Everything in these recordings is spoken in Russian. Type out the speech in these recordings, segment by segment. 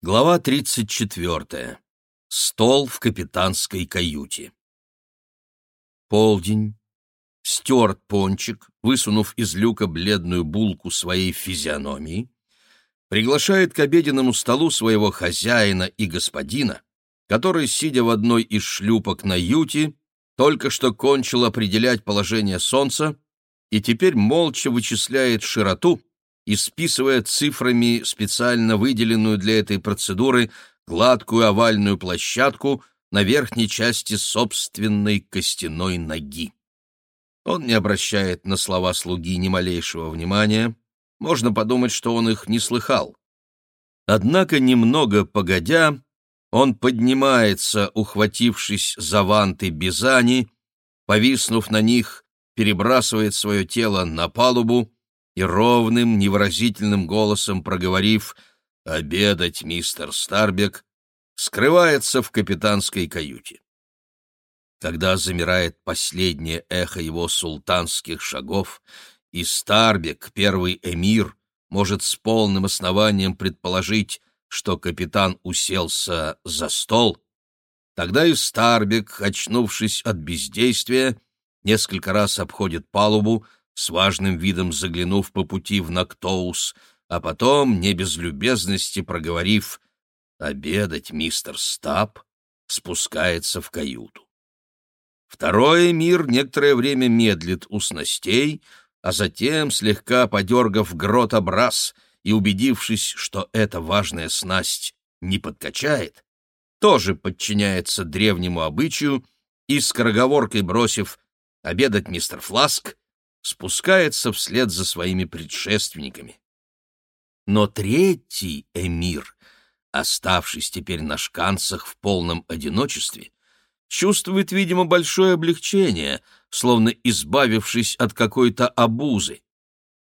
Глава 34. Стол в капитанской каюте. Полдень. Стюарт Пончик, высунув из люка бледную булку своей физиономии, приглашает к обеденному столу своего хозяина и господина, который, сидя в одной из шлюпок на юте, только что кончил определять положение солнца и теперь молча вычисляет широту, и списывая цифрами специально выделенную для этой процедуры гладкую овальную площадку на верхней части собственной костяной ноги. Он не обращает на слова слуги ни малейшего внимания, можно подумать, что он их не слыхал. Однако, немного погодя, он поднимается, ухватившись за ванты Бизани, повиснув на них, перебрасывает свое тело на палубу, и ровным, невыразительным голосом проговорив «Обедать, мистер Старбек», скрывается в капитанской каюте. Когда замирает последнее эхо его султанских шагов, и Старбек, первый эмир, может с полным основанием предположить, что капитан уселся за стол, тогда и Старбек, очнувшись от бездействия, несколько раз обходит палубу, с важным видом заглянув по пути в Нактоус, а потом, не без любезности проговорив «Обедать, мистер Стаб», спускается в каюту. Второй мир некоторое время медлит у снастей, а затем, слегка подергав грот образ и убедившись, что эта важная снасть не подкачает, тоже подчиняется древнему обычаю и, скороговоркой бросив «обедать, мистер Фласк», спускается вслед за своими предшественниками. Но третий эмир, оставшись теперь на шканцах в полном одиночестве, чувствует, видимо, большое облегчение, словно избавившись от какой-то обузы.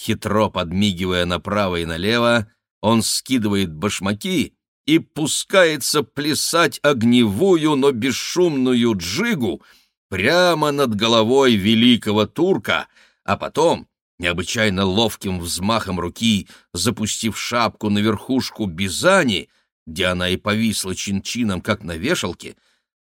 Хитро подмигивая направо и налево, он скидывает башмаки и пускается плясать огневую, но бесшумную джигу прямо над головой великого турка, а потом, необычайно ловким взмахом руки, запустив шапку на верхушку Бизани, где она и повисла чин-чином, как на вешалке,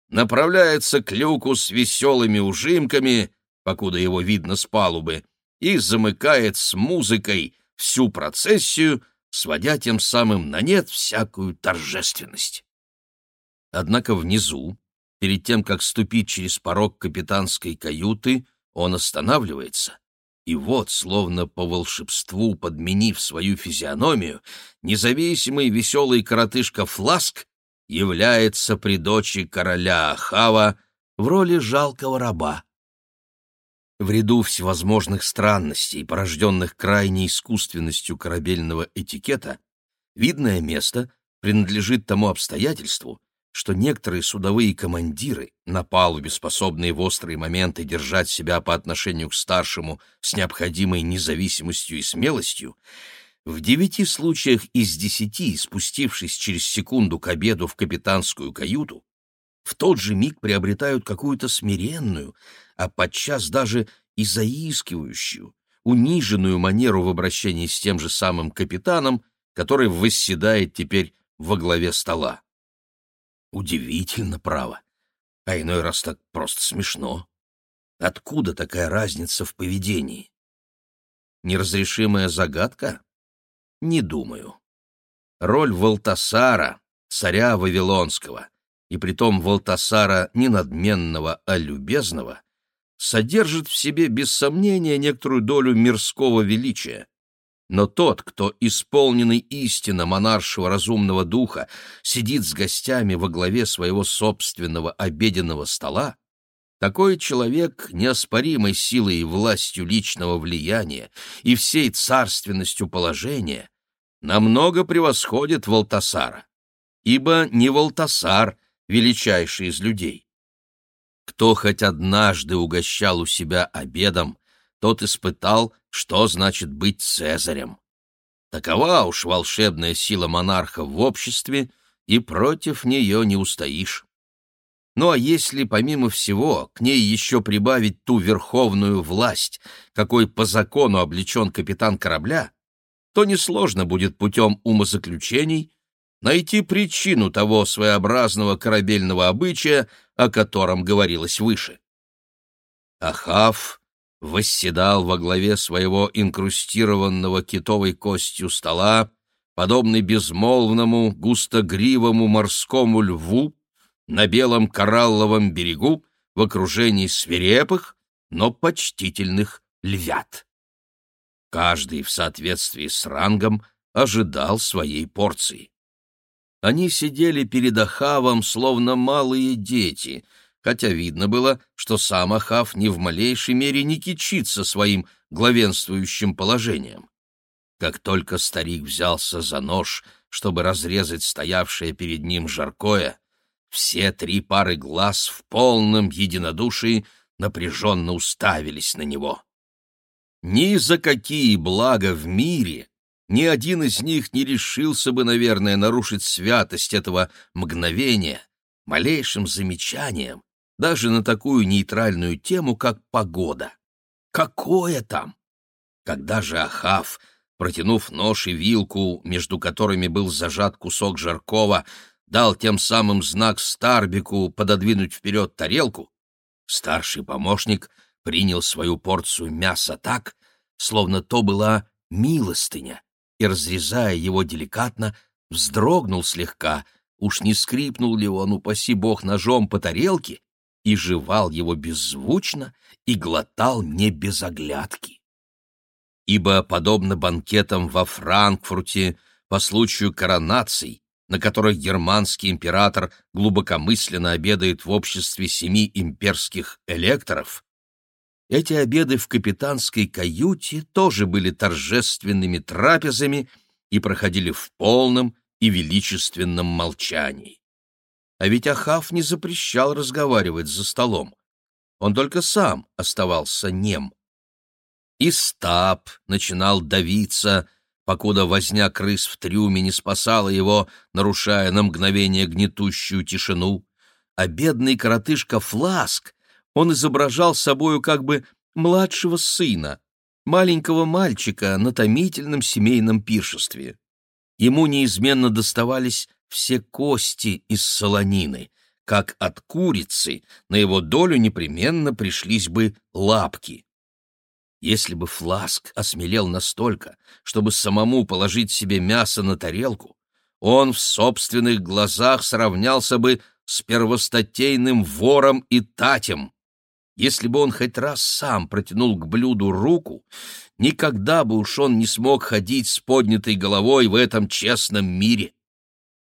направляется к люку с веселыми ужимками, покуда его видно с палубы, и замыкает с музыкой всю процессию, сводя тем самым на нет всякую торжественность. Однако внизу, перед тем, как ступить через порог капитанской каюты, он останавливается и вот, словно по волшебству подменив свою физиономию, независимый веселый коротышка Фласк является при дочи короля Ахава в роли жалкого раба. В ряду всевозможных странностей, порожденных крайней искусственностью корабельного этикета, видное место принадлежит тому обстоятельству, что некоторые судовые командиры, на палубе способные в острые моменты держать себя по отношению к старшему с необходимой независимостью и смелостью, в девяти случаях из десяти, спустившись через секунду к обеду в капитанскую каюту, в тот же миг приобретают какую-то смиренную, а подчас даже и заискивающую, униженную манеру в обращении с тем же самым капитаном, который восседает теперь во главе стола. Удивительно, право. А иной раз так просто смешно. Откуда такая разница в поведении? Неразрешимая загадка? Не думаю. Роль Валтасара, царя Вавилонского, и притом Валтасара не надменного, а любезного, содержит в себе без сомнения некоторую долю мирского величия. Но тот, кто, исполненный истинно монаршего разумного духа, сидит с гостями во главе своего собственного обеденного стола, такой человек неоспоримой силой и властью личного влияния и всей царственностью положения намного превосходит Валтасара, ибо не Валтасар величайший из людей. Кто хоть однажды угощал у себя обедом, тот испытал, что значит быть цезарем. Такова уж волшебная сила монарха в обществе, и против нее не устоишь. Ну а если, помимо всего, к ней еще прибавить ту верховную власть, какой по закону облечен капитан корабля, то несложно будет путем умозаключений найти причину того своеобразного корабельного обычая, о котором говорилось выше. Ахав восседал во главе своего инкрустированного китовой костью стола, подобный безмолвному густогривому морскому льву на белом коралловом берегу в окружении свирепых, но почтительных львят. Каждый в соответствии с рангом ожидал своей порции. Они сидели перед Ахавом, словно малые дети, хотя видно было, что сам Ахав ни в малейшей мере не кичится своим главенствующим положением. Как только старик взялся за нож, чтобы разрезать стоявшее перед ним жаркое, все три пары глаз в полном единодушии напряженно уставились на него. Ни за какие блага в мире ни один из них не решился бы, наверное, нарушить святость этого мгновения малейшим замечанием, даже на такую нейтральную тему, как погода. Какое там? Когда же Ахав, протянув нож и вилку, между которыми был зажат кусок жаркого, дал тем самым знак Старбику пододвинуть вперед тарелку, старший помощник принял свою порцию мяса так, словно то была милостыня, и, разрезая его деликатно, вздрогнул слегка, уж не скрипнул ли он, упаси бог, ножом по тарелке, и жевал его беззвучно и глотал не без оглядки. Ибо, подобно банкетам во Франкфурте по случаю коронаций, на которых германский император глубокомысленно обедает в обществе семи имперских электоров, эти обеды в капитанской каюте тоже были торжественными трапезами и проходили в полном и величественном молчании. А ведь Ахав не запрещал разговаривать за столом. Он только сам оставался нем. И стаб начинал давиться, покуда возня крыс в трюме не спасала его, нарушая на мгновение гнетущую тишину, а бедный коротышка Фласк он изображал собою как бы младшего сына, маленького мальчика на томительном семейном пиршестве. Ему неизменно доставались все кости из солонины, как от курицы на его долю непременно пришлись бы лапки. Если бы Фласк осмелел настолько, чтобы самому положить себе мясо на тарелку, он в собственных глазах сравнялся бы с первостатейным вором и татем. Если бы он хоть раз сам протянул к блюду руку, никогда бы уж он не смог ходить с поднятой головой в этом честном мире.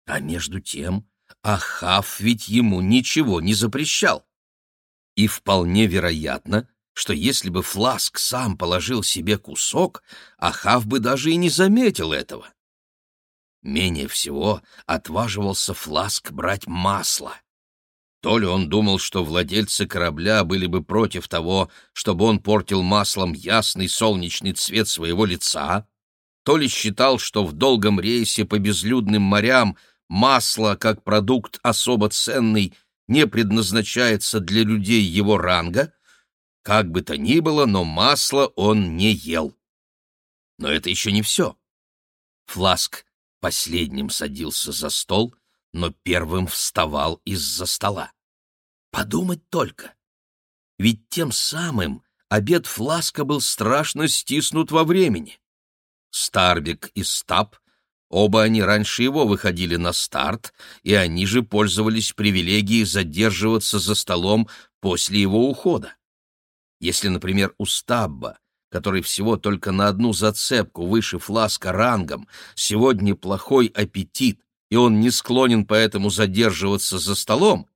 А между тем Ахав ведь ему ничего не запрещал. И вполне вероятно, что если бы Фласк сам положил себе кусок, Ахав бы даже и не заметил этого. Менее всего отваживался Фласк брать масло. То ли он думал, что владельцы корабля были бы против того, чтобы он портил маслом ясный солнечный цвет своего лица, то ли считал, что в долгом рейсе по безлюдным морям масло, как продукт особо ценный, не предназначается для людей его ранга, как бы то ни было, но масло он не ел. Но это еще не все. Фласк последним садился за стол — но первым вставал из-за стола. Подумать только! Ведь тем самым обед Фласка был страшно стиснут во времени. Старбик и Стаб, оба они раньше его выходили на старт, и они же пользовались привилегией задерживаться за столом после его ухода. Если, например, у Стабба, который всего только на одну зацепку выше Фласка рангом, сегодня плохой аппетит, и он не склонен поэтому задерживаться за столом,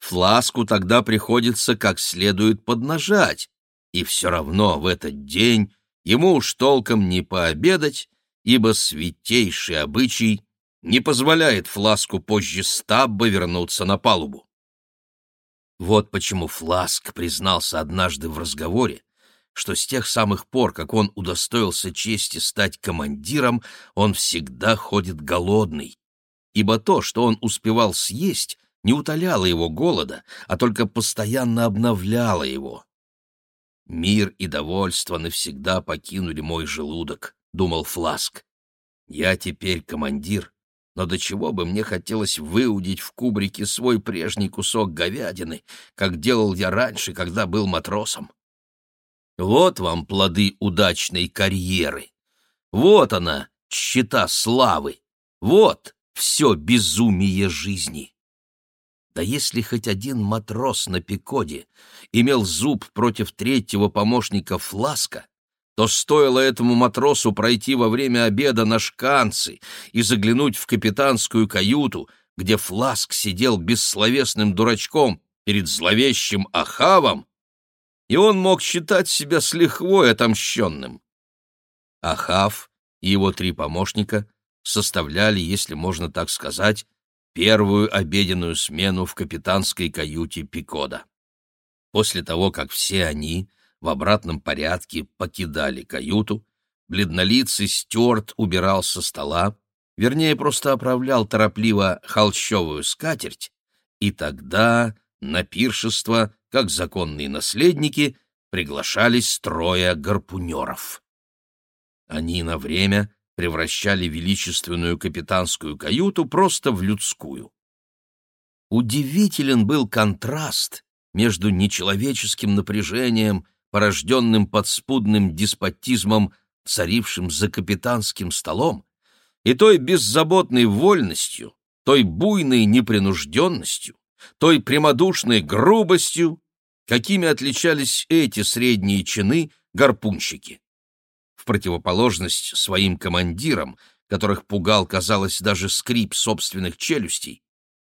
фласку тогда приходится как следует поднажать, и все равно в этот день ему уж толком не пообедать, ибо святейший обычай не позволяет фласку позже стабба вернуться на палубу. Вот почему Фласк признался однажды в разговоре, что с тех самых пор, как он удостоился чести стать командиром, он всегда ходит голодный, ибо то, что он успевал съесть, не утоляло его голода, а только постоянно обновляло его. «Мир и довольство навсегда покинули мой желудок», — думал Фласк. «Я теперь командир, но до чего бы мне хотелось выудить в кубрике свой прежний кусок говядины, как делал я раньше, когда был матросом. Вот вам плоды удачной карьеры. Вот она, щита славы. Вот все безумие жизни. Да если хоть один матрос на Пикоде имел зуб против третьего помощника Фласка, то стоило этому матросу пройти во время обеда на шканцы и заглянуть в капитанскую каюту, где Фласк сидел бессловесным дурачком перед зловещим Ахавом, и он мог считать себя с лихвой отомщенным. Ахав и его три помощника составляли, если можно так сказать, первую обеденную смену в капитанской каюте Пикода. После того, как все они в обратном порядке покидали каюту, бледнолицый Стюарт убирал со стола, вернее, просто оправлял торопливо холщовую скатерть, и тогда на пиршество, как законные наследники, приглашались трое гарпунеров. Они на время превращали величественную капитанскую каюту просто в людскую. Удивителен был контраст между нечеловеческим напряжением, порожденным подспудным деспотизмом, царившим за капитанским столом, и той беззаботной вольностью, той буйной непринужденностью, той прямодушной грубостью, какими отличались эти средние чины гарпунщики. В противоположность своим командирам, которых пугал, казалось, даже скрип собственных челюстей,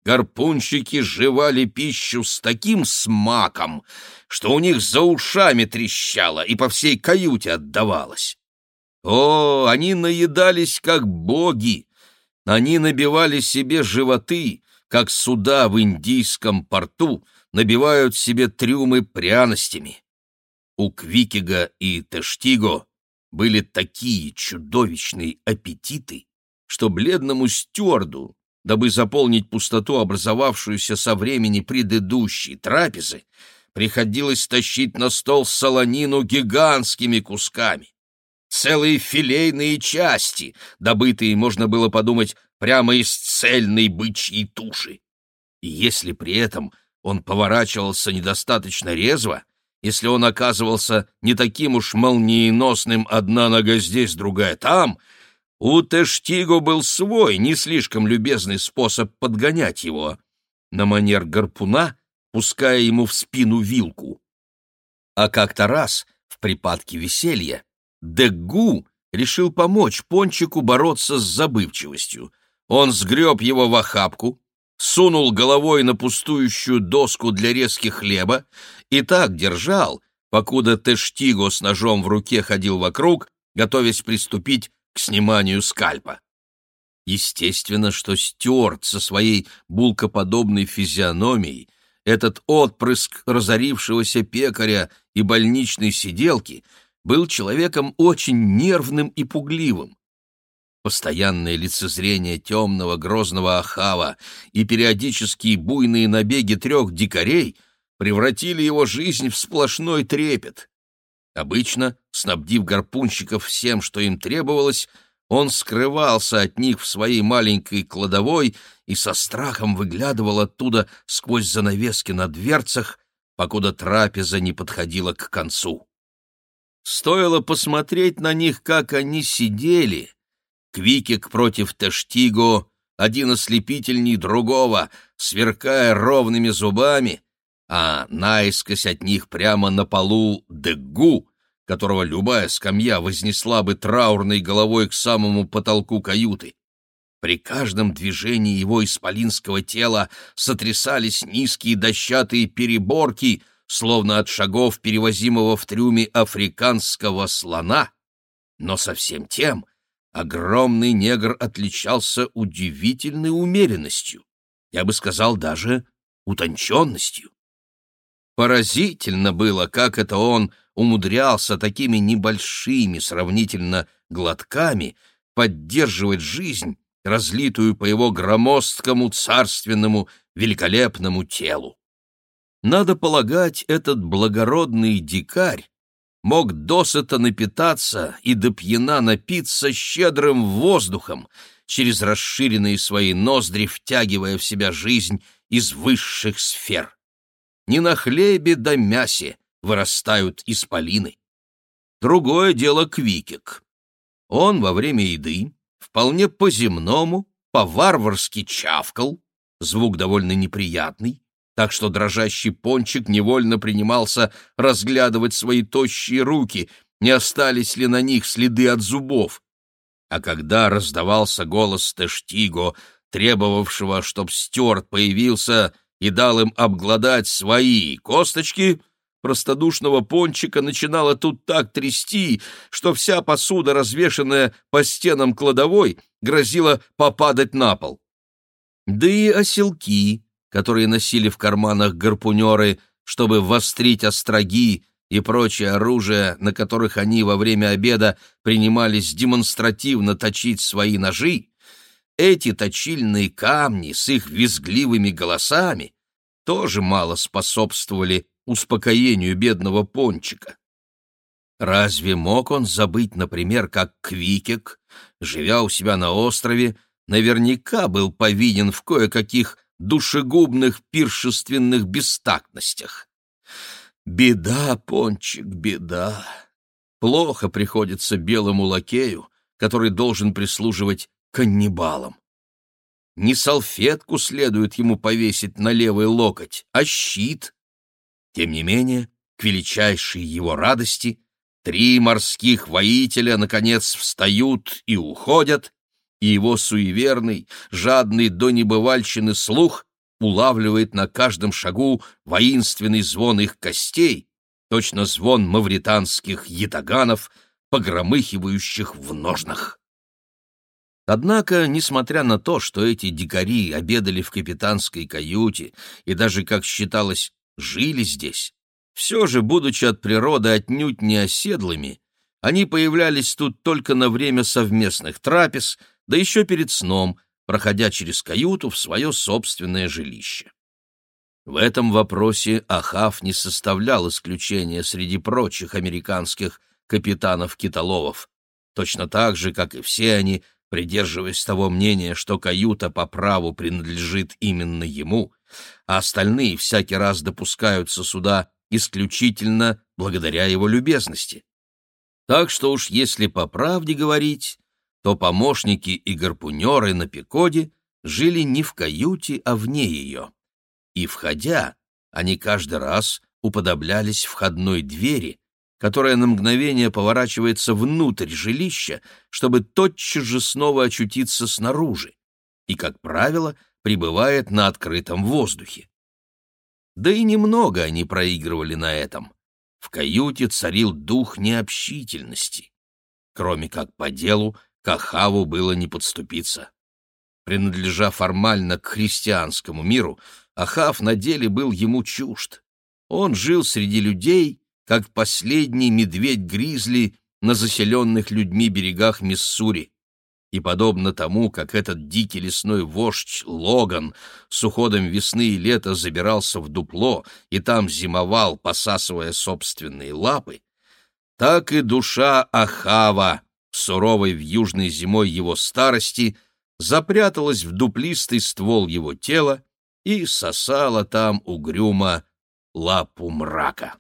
гарпунщики жевали пищу с таким смаком, что у них за ушами трещало и по всей каюте отдавалось. О, они наедались как боги, они набивали себе животы, как суда в индийском порту набивают себе трюмы пряностями. У Квикига и Тештиго были такие чудовищные аппетиты, что бледному стюарду, дабы заполнить пустоту, образовавшуюся со времени предыдущей трапезы, приходилось тащить на стол солонину гигантскими кусками. Целые филейные части, добытые, можно было подумать, прямо из цельной бычьей туши. И если при этом он поворачивался недостаточно резво, если он оказывался не таким уж молниеносным одна нога здесь, другая там, у Тештиго был свой, не слишком любезный способ подгонять его, на манер гарпуна, пуская ему в спину вилку. А как-то раз, в припадке веселья, Дегу решил помочь Пончику бороться с забывчивостью. Он сгреб его в охапку, сунул головой на пустующую доску для резки хлеба и так держал, покуда Тештиго с ножом в руке ходил вокруг, готовясь приступить к сниманию скальпа. Естественно, что Стюарт со своей булкоподобной физиономией, этот отпрыск разорившегося пекаря и больничной сиделки, был человеком очень нервным и пугливым. Постоянное лицезрение темного грозного Ахава и периодические буйные набеги трех дикарей превратили его жизнь в сплошной трепет. Обычно, снабдив гарпунщиков всем, что им требовалось, он скрывался от них в своей маленькой кладовой и со страхом выглядывал оттуда сквозь занавески на дверцах, покуда трапеза не подходила к концу. Стоило посмотреть на них, как они сидели, Квикик против Тештиго, один ослепительней другого, сверкая ровными зубами, а наискось от них прямо на полу Дегу, которого любая скамья вознесла бы траурной головой к самому потолку каюты. При каждом движении его исполинского тела сотрясались низкие дощатые переборки, словно от шагов перевозимого в трюме африканского слона, но совсем тем — огромный негр отличался удивительной умеренностью, я бы сказал, даже утонченностью. Поразительно было, как это он умудрялся такими небольшими сравнительно глотками поддерживать жизнь, разлитую по его громоздкому, царственному, великолепному телу. Надо полагать, этот благородный дикарь мог досыта напитаться и до пьяна напиться щедрым воздухом, через расширенные свои ноздри втягивая в себя жизнь из высших сфер. Не на хлебе да мясе вырастают исполины. Другое дело Квикик. Он во время еды вполне по-земному, по-варварски чавкал, звук довольно неприятный, так что дрожащий пончик невольно принимался разглядывать свои тощие руки, не остались ли на них следы от зубов. А когда раздавался голос Тештиго, требовавшего, чтоб Стюарт появился и дал им обглодать свои косточки, простодушного пончика начинало тут так трясти, что вся посуда, развешанная по стенам кладовой, грозила попадать на пол. Да и оселки, которые носили в карманах гарпунеры, чтобы вострить остроги и прочее оружие, на которых они во время обеда принимались демонстративно точить свои ножи, эти точильные камни с их визгливыми голосами тоже мало способствовали успокоению бедного пончика. Разве мог он забыть, например, как Квикек, живя у себя на острове, наверняка был повинен в кое-каких душегубных пиршественных бестактностях. Беда, Пончик, беда. Плохо приходится белому лакею, который должен прислуживать каннибалам. Не салфетку следует ему повесить на левый локоть, а щит. Тем не менее, к величайшей его радости, три морских воителя, наконец, встают и уходят, и его суеверный, жадный до небывальщины слух улавливает на каждом шагу воинственный звон их костей, точно звон мавританских ятаганов, погромыхивающих в ножнах. Однако, несмотря на то, что эти дикари обедали в капитанской каюте и даже, как считалось, жили здесь, все же, будучи от природы отнюдь не оседлыми, они появлялись тут только на время совместных трапез, да еще перед сном, проходя через каюту в свое собственное жилище. В этом вопросе Ахав не составлял исключения среди прочих американских капитанов-китоловов, точно так же, как и все они, придерживаясь того мнения, что каюта по праву принадлежит именно ему, а остальные всякий раз допускаются сюда исключительно благодаря его любезности. Так что уж если по правде говорить, то помощники и гарпунеры на Пикоде жили не в каюте, а вне ее. И, входя, они каждый раз уподоблялись входной двери, которая на мгновение поворачивается внутрь жилища, чтобы тотчас же снова очутиться снаружи, и, как правило, пребывает на открытом воздухе. Да и немного они проигрывали на этом. В каюте царил дух необщительности. Кроме как по делу, к Ахаву было не подступиться. Принадлежа формально к христианскому миру, Ахав на деле был ему чужд. Он жил среди людей, как последний медведь-гризли на заселенных людьми берегах Миссури. И подобно тому, как этот дикий лесной вождь Логан с уходом весны и лета забирался в дупло и там зимовал, посасывая собственные лапы, так и душа Ахава суровой в южной зимой его старости, запряталась в дуплистый ствол его тела и сосала там угрюмо лапу мрака.